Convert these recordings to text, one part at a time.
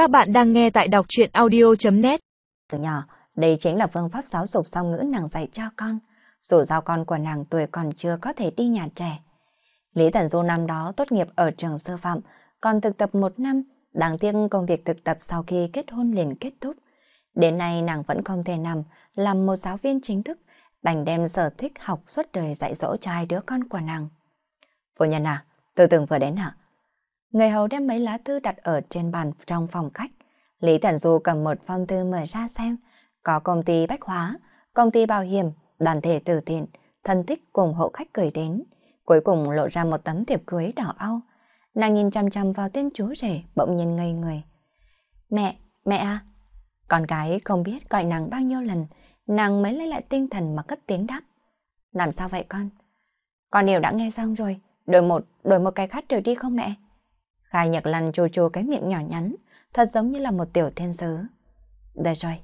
Các bạn đang nghe tại đọc truyện audio.net Từ nhỏ, đây chính là phương pháp giáo dục song ngữ nàng dạy cho con. Dù giao con của nàng tuổi còn chưa có thể đi nhà trẻ. Lý Tần Du năm đó tốt nghiệp ở trường sư phạm, còn thực tập một năm, đáng tiếc công việc thực tập sau khi kết hôn liền kết thúc. Đến nay nàng vẫn không thể nằm làm một giáo viên chính thức, đành đem sở thích học suốt đời dạy dỗ cho hai đứa con của nàng. Phu nhân à, tôi từng vừa đến ạ. Người hầu đem mấy lá thư đặt ở trên bàn trong phòng khách. Lý Tần Du cầm một phong thư mở ra xem. Có công ty bách hóa, công ty bảo hiểm, đoàn thể từ thiện, thân thích cùng hộ khách gửi đến. Cuối cùng lộ ra một tấm thiệp cưới đỏ au. Nàng nhìn chăm chăm vào tên chú rể, bỗng nhiên ngây người. Mẹ, mẹ à? Con gái không biết gọi nàng bao nhiêu lần, nàng mới lấy lại tinh thần mà cất tiếng đáp. Làm sao vậy con? Con đều đã nghe xong rồi, đổi một, đổi một cái khác trừ đi không mẹ? Khai Nhật Lan chô chô cái miệng nhỏ nhắn, thật giống như là một tiểu thiên sứ. Được rồi,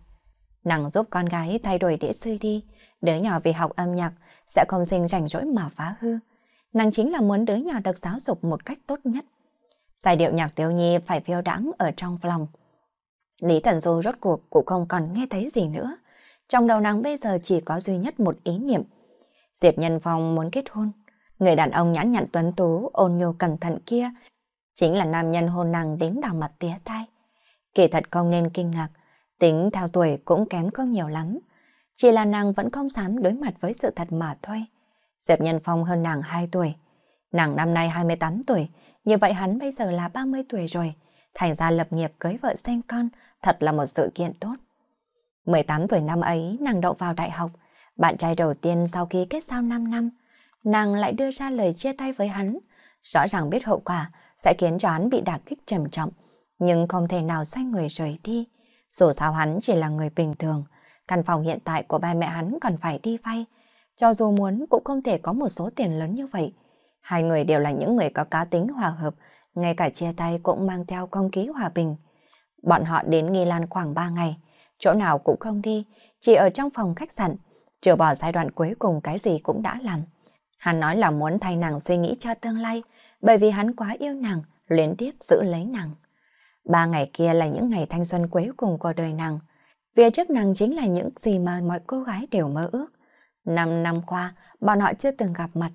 nàng giúp con gái thay đổi đĩa sư đi, đứa nhỏ vì học âm nhạc sẽ không sinh rảnh rỗi mà phá hư. Nàng chính là muốn đứa nhỏ được giáo dục một cách tốt nhất. Giai điệu nhạc tiêu nhi phải phiêu đãng ở trong lòng. Lý thần Du rốt cuộc cũng không còn nghe thấy gì nữa. Trong đầu nàng bây giờ chỉ có duy nhất một ý niệm. Diệp Nhân Phong muốn kết hôn. Người đàn ông nhãn nhặn tuấn tú, ôn nhu cẩn thận kia chính là nam nhân hôn nàng đến đỏ mặt tía tai. Kỳ thật không nên kinh ngạc, tính theo tuổi cũng kém không nhiều lắm. Chỉ là nàng vẫn không dám đối mặt với sự thật mà thôi. Diệp Nhân Phong hơn nàng 2 tuổi. Nàng năm nay 28 tuổi, như vậy hắn bây giờ là 30 tuổi rồi. Thành ra lập nghiệp cưới vợ sinh con, thật là một sự kiện tốt. 18 tuổi năm ấy, nàng đậu vào đại học. Bạn trai đầu tiên sau khi kết giao 5 năm, nàng lại đưa ra lời chia tay với hắn. Rõ ràng biết hậu quả, sẽ khiến cho hắn bị đả kích trầm trọng, nhưng không thể nào xoay người rời đi. Dù sao hắn chỉ là người bình thường, căn phòng hiện tại của ba mẹ hắn còn phải đi vay. Cho dù muốn cũng không thể có một số tiền lớn như vậy. Hai người đều là những người có cá tính hòa hợp, ngay cả chia tay cũng mang theo không khí hòa bình. Bọn họ đến Nghi Lan khoảng 3 ngày, chỗ nào cũng không đi, chỉ ở trong phòng khách sạn, trừ bỏ giai đoạn cuối cùng cái gì cũng đã làm. Hắn nói là muốn thay nàng suy nghĩ cho tương lai, bởi vì hắn quá yêu nàng, luyến tiếp giữ lấy nàng. Ba ngày kia là những ngày thanh xuân cuối cùng của đời nàng. Phía trước nàng chính là những gì mà mọi cô gái đều mơ ước. Năm năm qua, bọn họ chưa từng gặp mặt.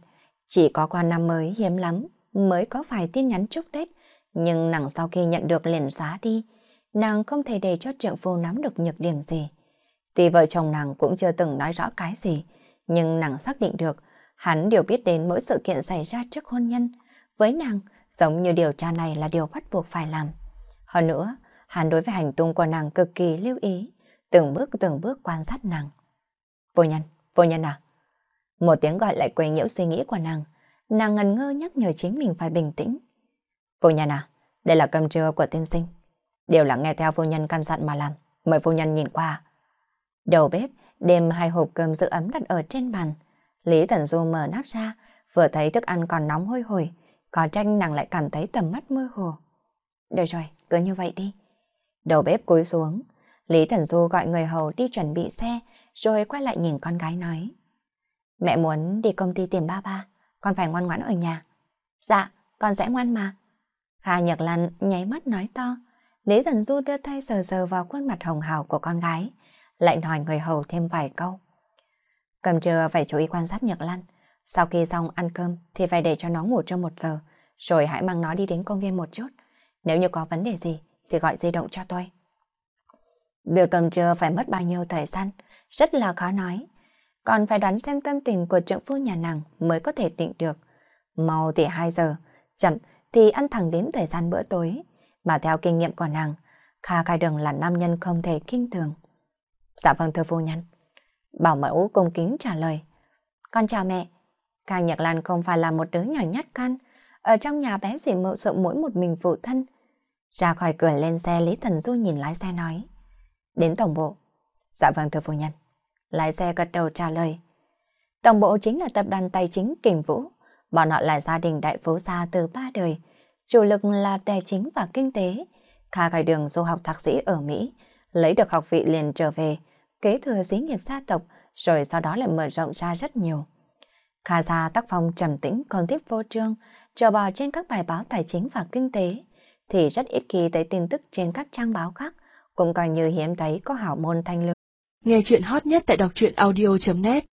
Chỉ có qua năm mới hiếm lắm mới có vài tin nhắn chúc Tết. Nhưng nàng sau khi nhận được liền giá đi, nàng không thể để cho trượng phu nắm được nhược điểm gì. Tuy vợ chồng nàng cũng chưa từng nói rõ cái gì, nhưng nàng xác định được hắn đều biết đến mỗi sự kiện xảy ra trước hôn nhân. Với nàng, giống như điều tra này là điều bắt buộc phải làm. Hơn nữa, hắn đối với hành tung của nàng cực kỳ lưu ý, từng bước từng bước quan sát nàng. Vô nhân, vô nhân à? Một tiếng gọi lại quấy nhiễu suy nghĩ của nàng, nàng ngần ngơ nhắc nhở chính mình phải bình tĩnh. Vô nhân à, đây là cơm trưa của tiên sinh. Đều là nghe theo vô nhân căn dặn mà làm, mời vô nhân nhìn qua. Đầu bếp đem hai hộp cơm giữ ấm đặt ở trên bàn. Lý Thần Du mở nắp ra, vừa thấy thức ăn còn nóng hôi hổi, có tranh nàng lại cảm thấy tầm mắt mơ hồ. Được rồi, cứ như vậy đi. Đầu bếp cúi xuống, Lý Thần Du gọi người hầu đi chuẩn bị xe, rồi quay lại nhìn con gái nói. Mẹ muốn đi công ty tìm ba ba, con phải ngoan ngoãn ở nhà. Dạ, con sẽ ngoan mà. Kha Nhật Lan nháy mắt nói to. Lý Thần Du đưa tay sờ sờ vào khuôn mặt hồng hào của con gái, lại hỏi người hầu thêm vài câu. Cầm trưa phải chú ý quan sát Nhật Lan, sau khi xong ăn cơm thì phải để cho nó ngủ trong một giờ, rồi hãy mang nó đi đến công viên một chút. Nếu như có vấn đề gì thì gọi di động cho tôi. Đưa cầm trưa phải mất bao nhiêu thời gian, rất là khó nói. Còn phải đoán xem tâm tình của trượng phu nhà nàng mới có thể định được. Mau thì 2 giờ, chậm thì ăn thẳng đến thời gian bữa tối. Mà theo kinh nghiệm của nàng, Kha Khai Đường là nam nhân không thể kinh thường. Dạ vâng thưa phu nhân. Bảo mẫu cung kính trả lời. Con chào mẹ, Ca Nhật Lan không phải là một đứa nhỏ nhát gan ở trong nhà bé dì mợ sợ mỗi một mình phụ thân. Ra khỏi cửa lên xe Lý Thần Du nhìn lái xe nói. Đến tổng bộ. Dạ vâng thưa phu nhân. Lái xe gật đầu trả lời. Tổng bộ chính là tập đoàn tài chính Kình Vũ. Bọn họ là gia đình đại phú gia từ ba đời. Chủ lực là tài chính và kinh tế. Kha khai đường du học thạc sĩ ở Mỹ. Lấy được học vị liền trở về. Kế thừa xí nghiệp gia tộc. Rồi sau đó lại mở rộng ra rất nhiều. Kha gia tác phong trầm tĩnh còn tiếp vô trương, chờ bò trên các bài báo tài chính và kinh tế, thì rất ít khi thấy tin tức trên các trang báo khác, cũng coi như hiếm thấy có hảo môn thanh lưu. Nghe chuyện hot nhất tại đọc truyện audio.net